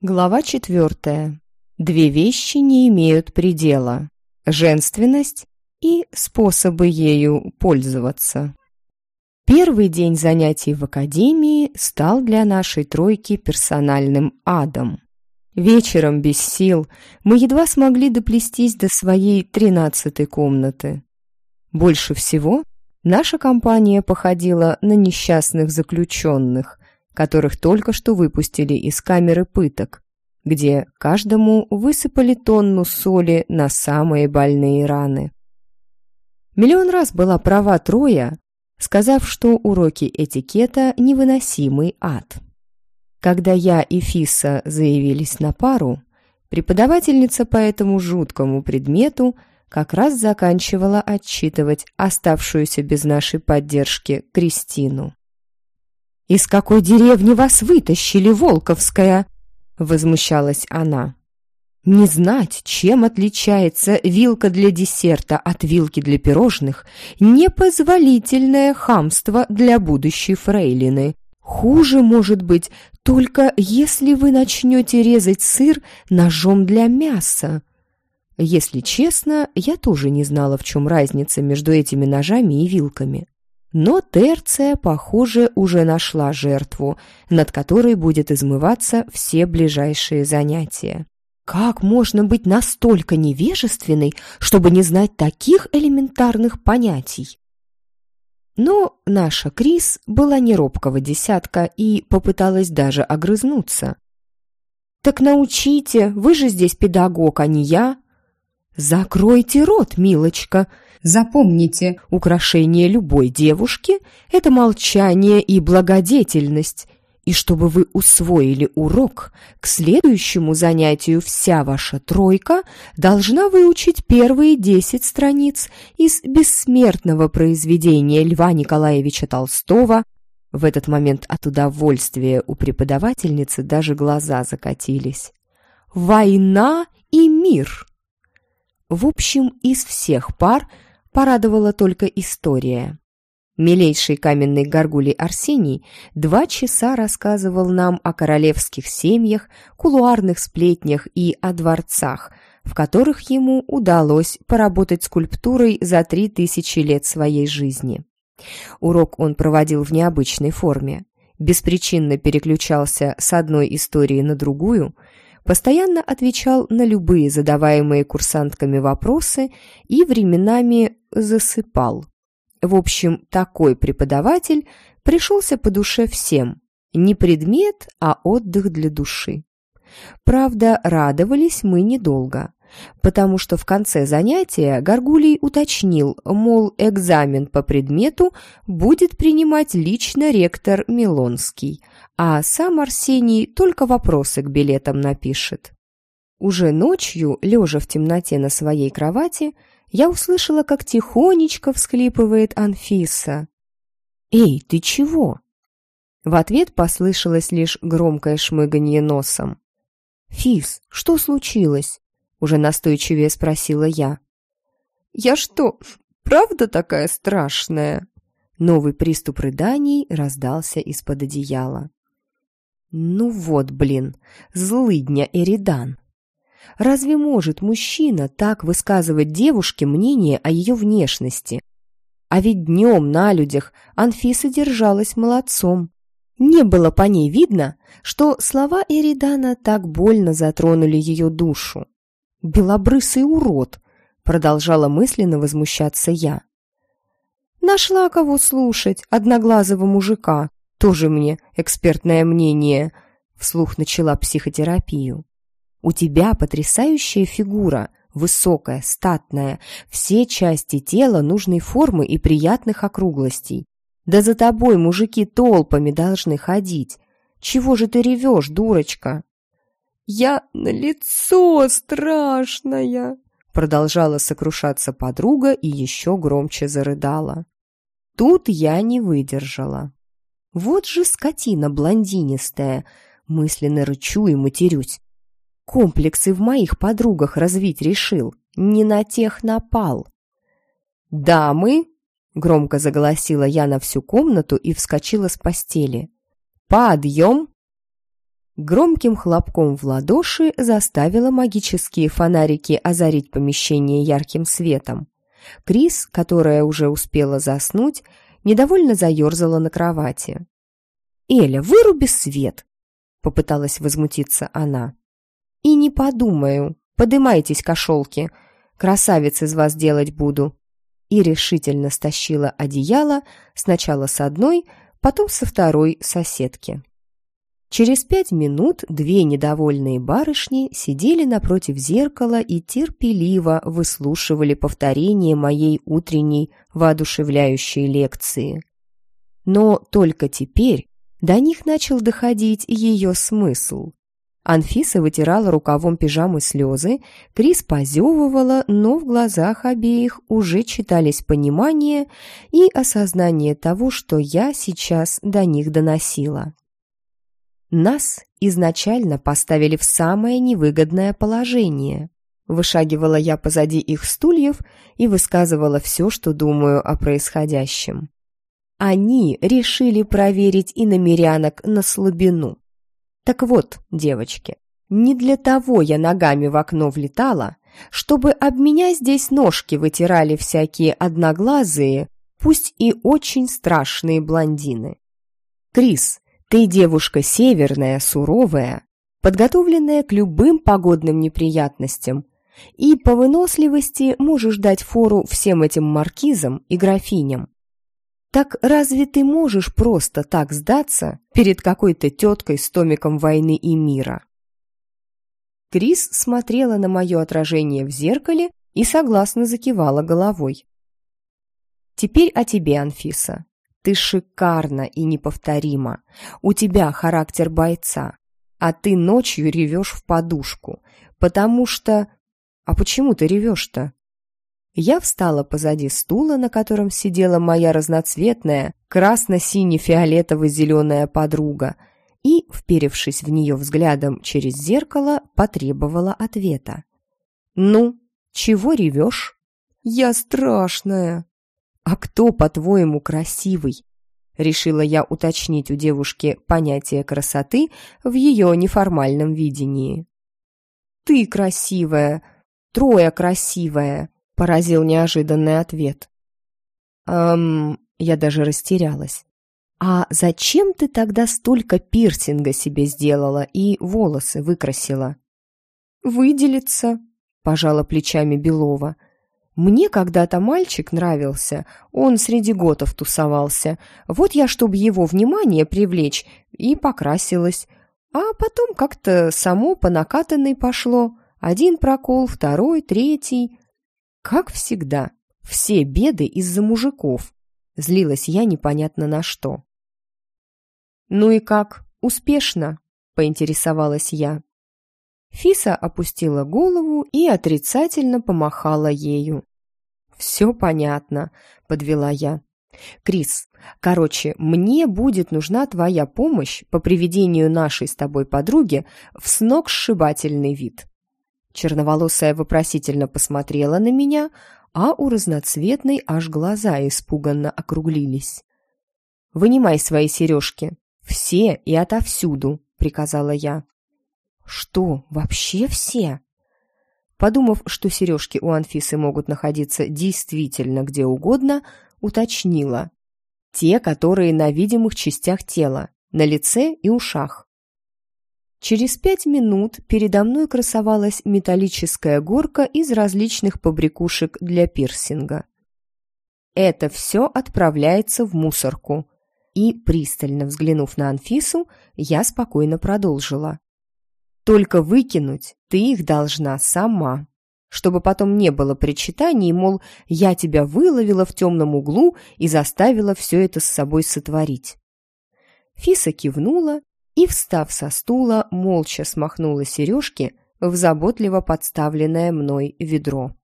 Глава четвертая. Две вещи не имеют предела. Женственность и способы ею пользоваться. Первый день занятий в академии стал для нашей тройки персональным адом. Вечером без сил мы едва смогли доплестись до своей тринадцатой комнаты. Больше всего наша компания походила на несчастных заключенных, которых только что выпустили из камеры пыток, где каждому высыпали тонну соли на самые больные раны. Миллион раз была права Троя, сказав, что уроки этикета – невыносимый ад. Когда я и Фиса заявились на пару, преподавательница по этому жуткому предмету как раз заканчивала отчитывать оставшуюся без нашей поддержки Кристину. «Из какой деревни вас вытащили, Волковская?» — возмущалась она. «Не знать, чем отличается вилка для десерта от вилки для пирожных — непозволительное хамство для будущей фрейлины. Хуже может быть только если вы начнете резать сыр ножом для мяса». Если честно, я тоже не знала, в чем разница между этими ножами и вилками. Но Терция, похоже, уже нашла жертву, над которой будет измываться все ближайшие занятия. Как можно быть настолько невежественной, чтобы не знать таких элементарных понятий? Но наша Крис была не робкого десятка и попыталась даже огрызнуться. «Так научите, вы же здесь педагог, а не я». «Закройте рот, милочка», Запомните, украшение любой девушки – это молчание и благодетельность. И чтобы вы усвоили урок, к следующему занятию вся ваша тройка должна выучить первые десять страниц из бессмертного произведения Льва Николаевича Толстого. В этот момент от удовольствия у преподавательницы даже глаза закатились. «Война и мир». В общем, из всех пар – порадовала только история. Милейший каменный горгулий Арсений два часа рассказывал нам о королевских семьях, кулуарных сплетнях и о дворцах, в которых ему удалось поработать скульптурой за три тысячи лет своей жизни. Урок он проводил в необычной форме. Беспричинно переключался с одной истории на другую – постоянно отвечал на любые задаваемые курсантками вопросы и временами засыпал. В общем, такой преподаватель пришелся по душе всем. Не предмет, а отдых для души. Правда, радовались мы недолго, потому что в конце занятия Горгулий уточнил, мол, экзамен по предмету будет принимать лично ректор Милонский, а сам Арсений только вопросы к билетам напишет. Уже ночью, лежа в темноте на своей кровати, я услышала, как тихонечко всхлипывает Анфиса. «Эй, ты чего?» В ответ послышалось лишь громкое шмыганье носом. «Фис, что случилось?» — уже настойчивее спросила я. «Я что, правда такая страшная?» Новый приступ рыданий раздался из-под одеяла. Ну вот, блин, злыдня Эридан. Разве может мужчина так высказывать девушке мнение о ее внешности? А ведь днем на людях Анфиса держалась молодцом. Не было по ней видно, что слова Эридана так больно затронули ее душу. «Белобрысый урод!» — продолжала мысленно возмущаться я. «Нашла кого слушать, одноглазого мужика, тоже мне экспертное мнение», — вслух начала психотерапию. «У тебя потрясающая фигура, высокая, статная, все части тела нужной формы и приятных округлостей. Да за тобой мужики толпами должны ходить. Чего же ты ревешь, дурочка?» «Я на лицо страшная!» Продолжала сокрушаться подруга и еще громче зарыдала. Тут я не выдержала. Вот же скотина блондинистая. Мысленно рычу и матерюсь. Комплексы в моих подругах развить решил. Не на тех напал. «Дамы!» — громко заголосила я на всю комнату и вскочила с постели. «Подъем!» Громким хлопком в ладоши заставила магические фонарики озарить помещение ярким светом. Крис, которая уже успела заснуть, недовольно заерзала на кровати. «Эля, выруби свет!» — попыталась возмутиться она. «И не подумаю. Подымайтесь, кошелки. Красавец из вас делать буду». И решительно стащила одеяло сначала с одной, потом со второй соседки. Через пять минут две недовольные барышни сидели напротив зеркала и терпеливо выслушивали повторение моей утренней воодушевляющей лекции. Но только теперь до них начал доходить ее смысл. Анфиса вытирала рукавом пижамы слезы, Крис позевывала, но в глазах обеих уже читались понимание и осознание того, что я сейчас до них доносила. Нас изначально поставили в самое невыгодное положение. Вышагивала я позади их стульев и высказывала все, что думаю о происходящем. Они решили проверить иномерянок на слабину. Так вот, девочки, не для того я ногами в окно влетала, чтобы об меня здесь ножки вытирали всякие одноглазые, пусть и очень страшные блондины. Крис, ты девушка северная, суровая, подготовленная к любым погодным неприятностям, и по выносливости можешь дать фору всем этим маркизам и графиням. Так разве ты можешь просто так сдаться перед какой-то теткой с томиком войны и мира? Крис смотрела на мое отражение в зеркале и согласно закивала головой. «Теперь о тебе, Анфиса. Ты шикарна и неповторима. У тебя характер бойца. А ты ночью ревешь в подушку. Потому что... А почему ты ревешь-то? Я встала позади стула, на котором сидела моя разноцветная, красно-сине-фиолетово-зеленая подруга, и, вперевшись в нее взглядом через зеркало, потребовала ответа. «Ну, чего ревешь?» «Я страшная!» «А кто, по-твоему, красивый?» Решила я уточнить у девушки понятие красоты в ее неформальном видении. «Ты красивая! Трое красивая!» — поразил неожиданный ответ. «Эм...» — я даже растерялась. «А зачем ты тогда столько пирсинга себе сделала и волосы выкрасила?» «Выделиться», — пожала плечами Белова. Мне когда-то мальчик нравился, он среди готов тусовался. Вот я, чтобы его внимание привлечь, и покрасилась. А потом как-то само по накатанной пошло. Один прокол, второй, третий. Как всегда, все беды из-за мужиков. Злилась я непонятно на что. «Ну и как, успешно?» — поинтересовалась я. Фиса опустила голову и отрицательно помахала ею. «Все понятно», — подвела я. «Крис, короче, мне будет нужна твоя помощь по приведению нашей с тобой подруги в сногсшибательный вид». Черноволосая вопросительно посмотрела на меня, а у разноцветной аж глаза испуганно округлились. «Вынимай свои сережки. Все и отовсюду», — приказала я. «Что, вообще все?» Подумав, что сережки у Анфисы могут находиться действительно где угодно, уточнила. Те, которые на видимых частях тела, на лице и ушах. Через пять минут передо мной красовалась металлическая горка из различных побрякушек для пирсинга. Это все отправляется в мусорку. И, пристально взглянув на Анфису, я спокойно продолжила. Только выкинуть ты их должна сама, чтобы потом не было причитаний, мол, я тебя выловила в темном углу и заставила все это с собой сотворить. Фиса кивнула и, встав со стула, молча смахнула сережки в заботливо подставленное мной ведро.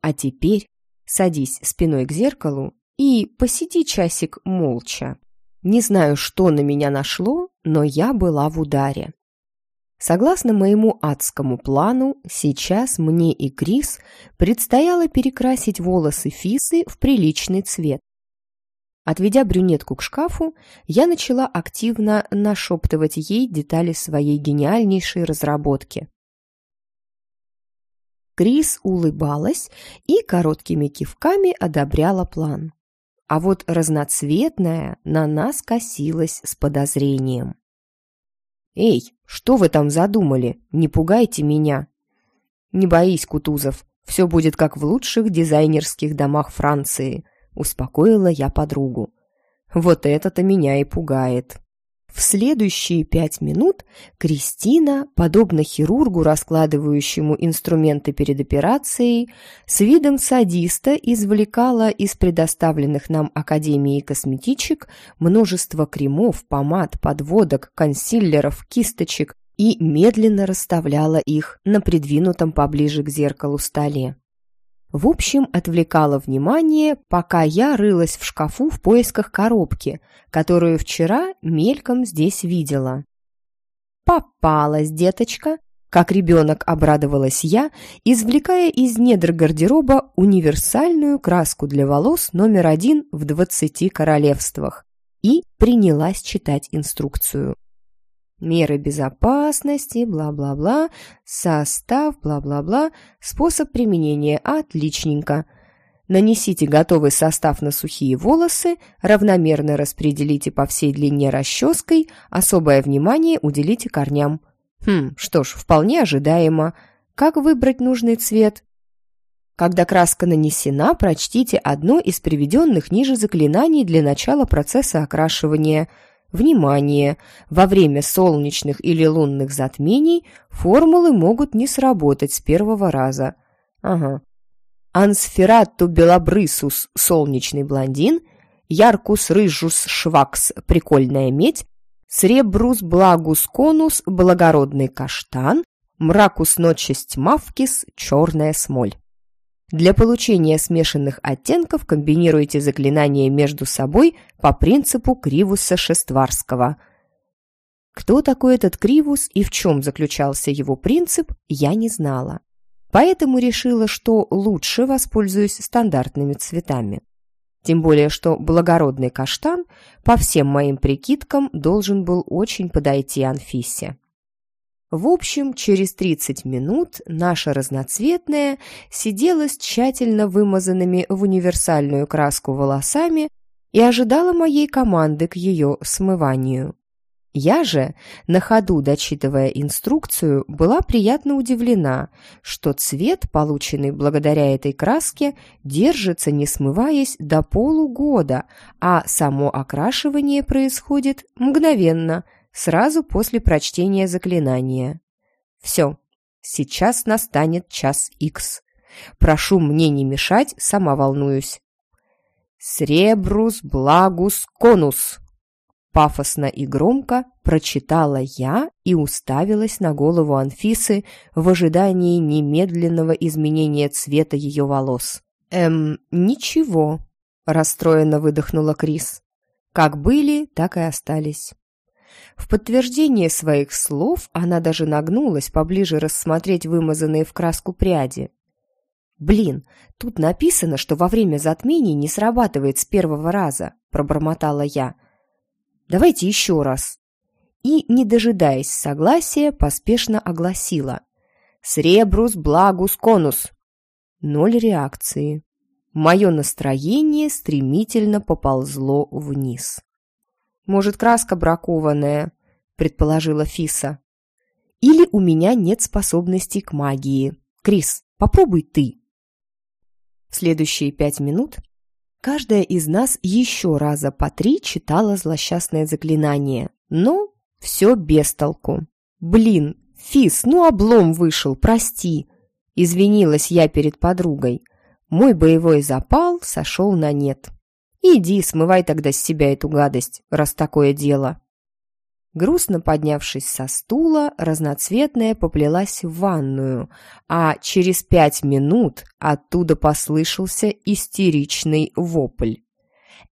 А теперь садись спиной к зеркалу и посиди часик молча. Не знаю, что на меня нашло, но я была в ударе. Согласно моему адскому плану, сейчас мне и Крис предстояло перекрасить волосы Фисы в приличный цвет. Отведя брюнетку к шкафу, я начала активно нашептывать ей детали своей гениальнейшей разработки. Крис улыбалась и короткими кивками одобряла план. А вот разноцветная на нас косилась с подозрением. «Эй, что вы там задумали? Не пугайте меня!» «Не боись, Кутузов, все будет как в лучших дизайнерских домах Франции», успокоила я подругу. «Вот это-то меня и пугает». В следующие пять минут Кристина, подобно хирургу, раскладывающему инструменты перед операцией, с видом садиста извлекала из предоставленных нам Академией косметичек множество кремов, помад, подводок, консилеров, кисточек и медленно расставляла их на придвинутом поближе к зеркалу столе. В общем, отвлекала внимание, пока я рылась в шкафу в поисках коробки, которую вчера мельком здесь видела. «Попалась, деточка!» Как ребенок обрадовалась я, извлекая из недр гардероба универсальную краску для волос номер один в двадцати королевствах и принялась читать инструкцию меры безопасности, бла-бла-бла, состав, бла-бла-бла, способ применения, отличненько. Нанесите готовый состав на сухие волосы, равномерно распределите по всей длине расческой, особое внимание уделите корням. Хм, что ж, вполне ожидаемо. Как выбрать нужный цвет? Когда краска нанесена, прочтите одно из приведенных ниже заклинаний для начала процесса окрашивания – Внимание! Во время солнечных или лунных затмений формулы могут не сработать с первого раза. Ага. Ансферату белобрысус – солнечный блондин, яркус рыжус швакс – прикольная медь, сребрус благус конус – благородный каштан, мракус ночесть мавкис – черная смоль. Для получения смешанных оттенков комбинируйте заклинания между собой по принципу Кривуса Шестварского. Кто такой этот Кривус и в чем заключался его принцип, я не знала. Поэтому решила, что лучше воспользуюсь стандартными цветами. Тем более, что благородный каштан, по всем моим прикидкам, должен был очень подойти Анфисе. В общем, через 30 минут наша разноцветная сидела с тщательно вымазанными в универсальную краску волосами и ожидала моей команды к ее смыванию. Я же, на ходу дочитывая инструкцию, была приятно удивлена, что цвет, полученный благодаря этой краске, держится, не смываясь, до полугода, а само окрашивание происходит мгновенно – сразу после прочтения заклинания. Все, сейчас настанет час икс. Прошу мне не мешать, сама волнуюсь. «Сребрус благус конус!» Пафосно и громко прочитала я и уставилась на голову Анфисы в ожидании немедленного изменения цвета ее волос. «Эм, ничего», – расстроенно выдохнула Крис. «Как были, так и остались». В подтверждение своих слов она даже нагнулась поближе рассмотреть вымазанные в краску пряди. «Блин, тут написано, что во время затмений не срабатывает с первого раза», – пробормотала я. «Давайте еще раз». И, не дожидаясь согласия, поспешно огласила. «Сребрус благус конус». Ноль реакции. Мое настроение стремительно поползло вниз. Может, краска бракованная, предположила Фиса. Или у меня нет способностей к магии. Крис, попробуй ты. В следующие пять минут каждая из нас еще раза по три читала злосчастное заклинание, но все без толку. Блин, Фис, ну облом вышел, прости. Извинилась я перед подругой. Мой боевой запал сошел на нет. Иди, смывай тогда с себя эту гадость, раз такое дело. Грустно поднявшись со стула, разноцветная поплелась в ванную, а через пять минут оттуда послышался истеричный вопль.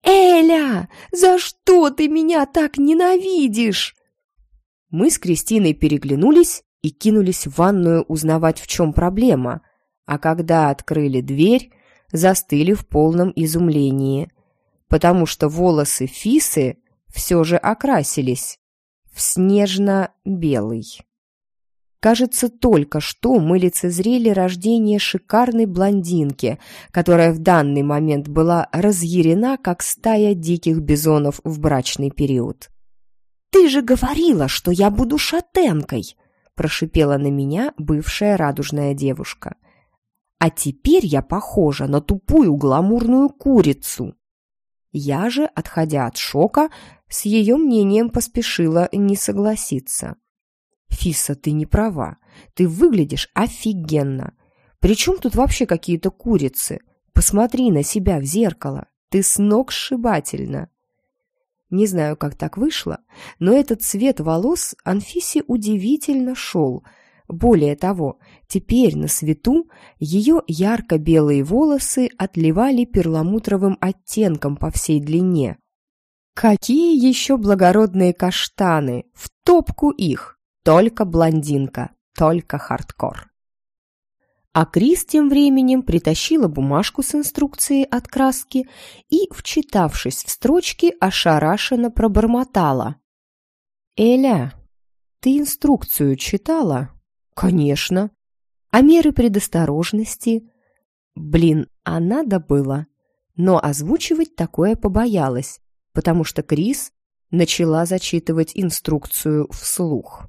«Эля, за что ты меня так ненавидишь?» Мы с Кристиной переглянулись и кинулись в ванную узнавать, в чем проблема, а когда открыли дверь, застыли в полном изумлении – потому что волосы Фисы все же окрасились в снежно-белый. Кажется, только что мы лицезрели рождение шикарной блондинки, которая в данный момент была разъярена, как стая диких бизонов в брачный период. «Ты же говорила, что я буду шатенкой!» прошипела на меня бывшая радужная девушка. «А теперь я похожа на тупую гламурную курицу!» Я же, отходя от шока, с ее мнением поспешила не согласиться. «Фиса, ты не права. Ты выглядишь офигенно. Причем тут вообще какие-то курицы? Посмотри на себя в зеркало. Ты с ног сшибательно». Не знаю, как так вышло, но этот цвет волос Анфисе удивительно шел. Более того, теперь на свету ее ярко-белые волосы отливали перламутровым оттенком по всей длине. Какие еще благородные каштаны! В топку их! Только блондинка, только хардкор. А Крис тем временем притащила бумажку с инструкцией от краски и, вчитавшись в строчки, ошарашенно пробормотала. «Эля, ты инструкцию читала?» «Конечно». «А меры предосторожности?» «Блин, а надо было». Но озвучивать такое побоялась, потому что Крис начала зачитывать инструкцию вслух.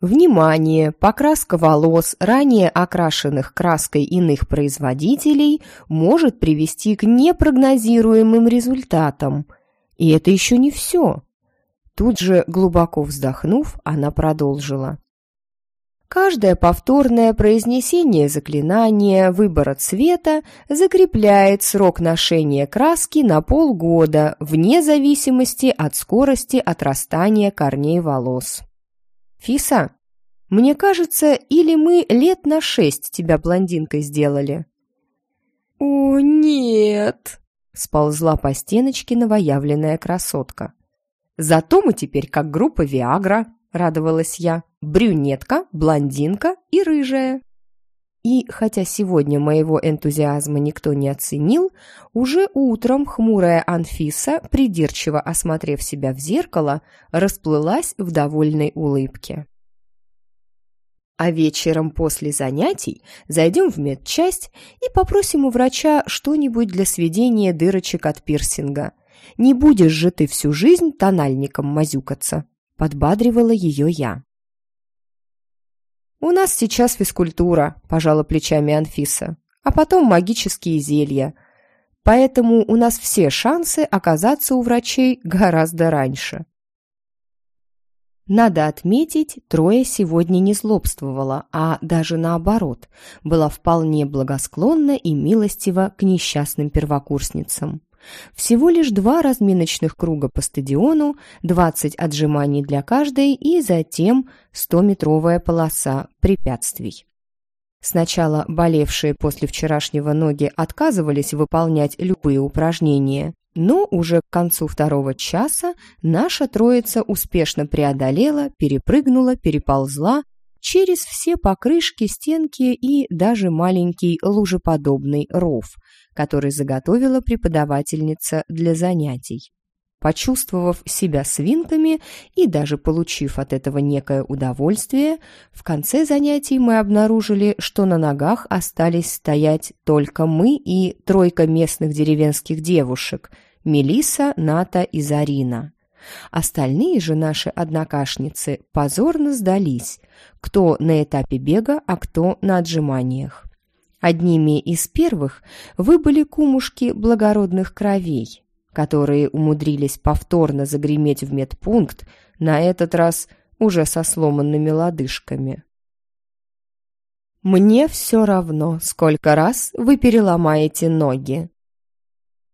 Внимание! Покраска волос, ранее окрашенных краской иных производителей, может привести к непрогнозируемым результатам. И это еще не все. Тут же, глубоко вздохнув, она продолжила. Каждое повторное произнесение заклинания выбора цвета закрепляет срок ношения краски на полгода, вне зависимости от скорости отрастания корней волос. «Фиса, мне кажется, или мы лет на шесть тебя блондинкой сделали?» «О, нет!» — сползла по стеночке новоявленная красотка. «Зато мы теперь как группа Виагра», — радовалась я. «Брюнетка, блондинка и рыжая». И хотя сегодня моего энтузиазма никто не оценил, уже утром хмурая Анфиса, придирчиво осмотрев себя в зеркало, расплылась в довольной улыбке. А вечером после занятий зайдем в медчасть и попросим у врача что-нибудь для сведения дырочек от пирсинга. Не будешь же ты всю жизнь тональником мазюкаться, подбадривала ее я. «У нас сейчас физкультура», – пожала плечами Анфиса, «а потом магические зелья. Поэтому у нас все шансы оказаться у врачей гораздо раньше». Надо отметить, Трое сегодня не злобствовала, а даже наоборот, была вполне благосклонна и милостива к несчастным первокурсницам. Всего лишь два разминочных круга по стадиону, 20 отжиманий для каждой и затем 100-метровая полоса препятствий. Сначала болевшие после вчерашнего ноги отказывались выполнять любые упражнения, но уже к концу второго часа наша троица успешно преодолела, перепрыгнула, переползла через все покрышки, стенки и даже маленький лужеподобный ров, который заготовила преподавательница для занятий. Почувствовав себя свинками и даже получив от этого некое удовольствие, в конце занятий мы обнаружили, что на ногах остались стоять только мы и тройка местных деревенских девушек – Мелиса, Ната и Зарина. Остальные же наши однокашницы позорно сдались, кто на этапе бега, а кто на отжиманиях. Одними из первых выбыли кумушки благородных кровей, которые умудрились повторно загреметь в медпункт, на этот раз уже со сломанными лодыжками. «Мне все равно, сколько раз вы переломаете ноги»,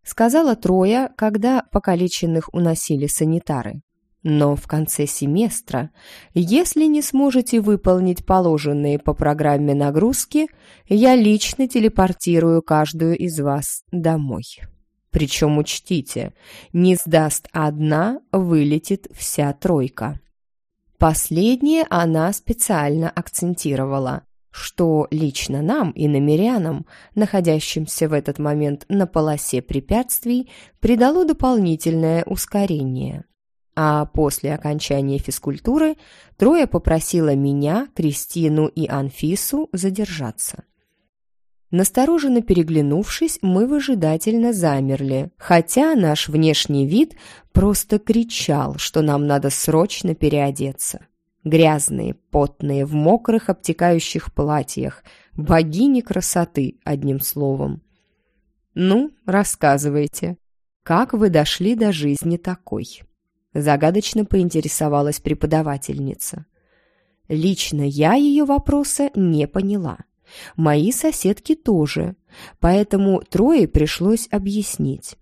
сказала Троя, когда покалеченных уносили санитары. Но в конце семестра, если не сможете выполнить положенные по программе нагрузки, я лично телепортирую каждую из вас домой. Причем учтите, не сдаст одна, вылетит вся тройка. Последнее она специально акцентировала, что лично нам, и намерянам, находящимся в этот момент на полосе препятствий, придало дополнительное ускорение. А после окончания физкультуры Троя попросила меня, Кристину и Анфису задержаться. Настороженно переглянувшись, мы выжидательно замерли, хотя наш внешний вид просто кричал, что нам надо срочно переодеться. Грязные, потные, в мокрых обтекающих платьях, богини красоты, одним словом. «Ну, рассказывайте, как вы дошли до жизни такой?» Загадочно поинтересовалась преподавательница. Лично я ее вопроса не поняла. Мои соседки тоже, поэтому трое пришлось объяснить.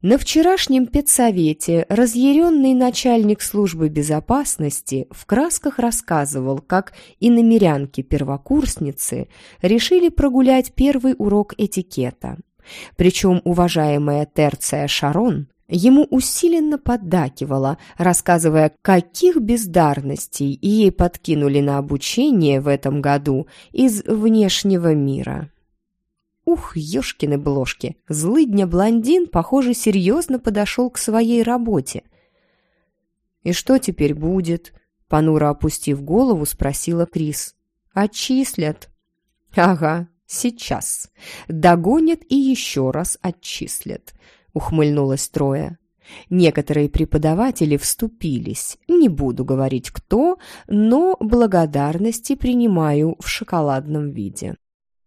На вчерашнем педсовете разъяренный начальник службы безопасности в красках рассказывал, как иномерянки-первокурсницы решили прогулять первый урок этикета. Причем уважаемая Терция Шарон ему усиленно поддакивала, рассказывая, каких бездарностей ей подкинули на обучение в этом году из внешнего мира. Ух, ёшкины-блошки, злыдня-блондин, похоже, серьезно подошел к своей работе. «И что теперь будет?» — понуро опустив голову, спросила Крис. «Отчислят». «Ага, сейчас. Догонят и еще раз отчислят. — ухмыльнулась Троя. Некоторые преподаватели вступились, не буду говорить кто, но благодарности принимаю в шоколадном виде.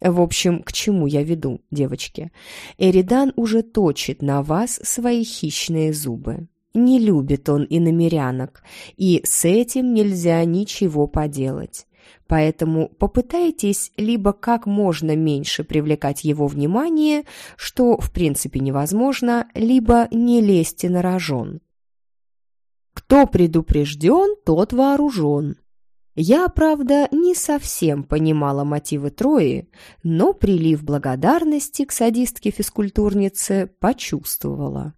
В общем, к чему я веду, девочки? Эридан уже точит на вас свои хищные зубы. Не любит он и намерянок, и с этим нельзя ничего поделать. Поэтому попытайтесь либо как можно меньше привлекать его внимание, что в принципе невозможно, либо не лезьте на рожон. Кто предупрежден, тот вооружен. Я, правда, не совсем понимала мотивы Трои, но прилив благодарности к садистке-физкультурнице почувствовала.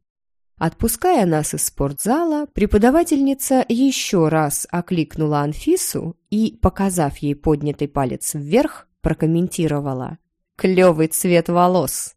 Отпуская нас из спортзала, преподавательница еще раз окликнула Анфису и, показав ей поднятый палец вверх, прокомментировала. «Клевый цвет волос!»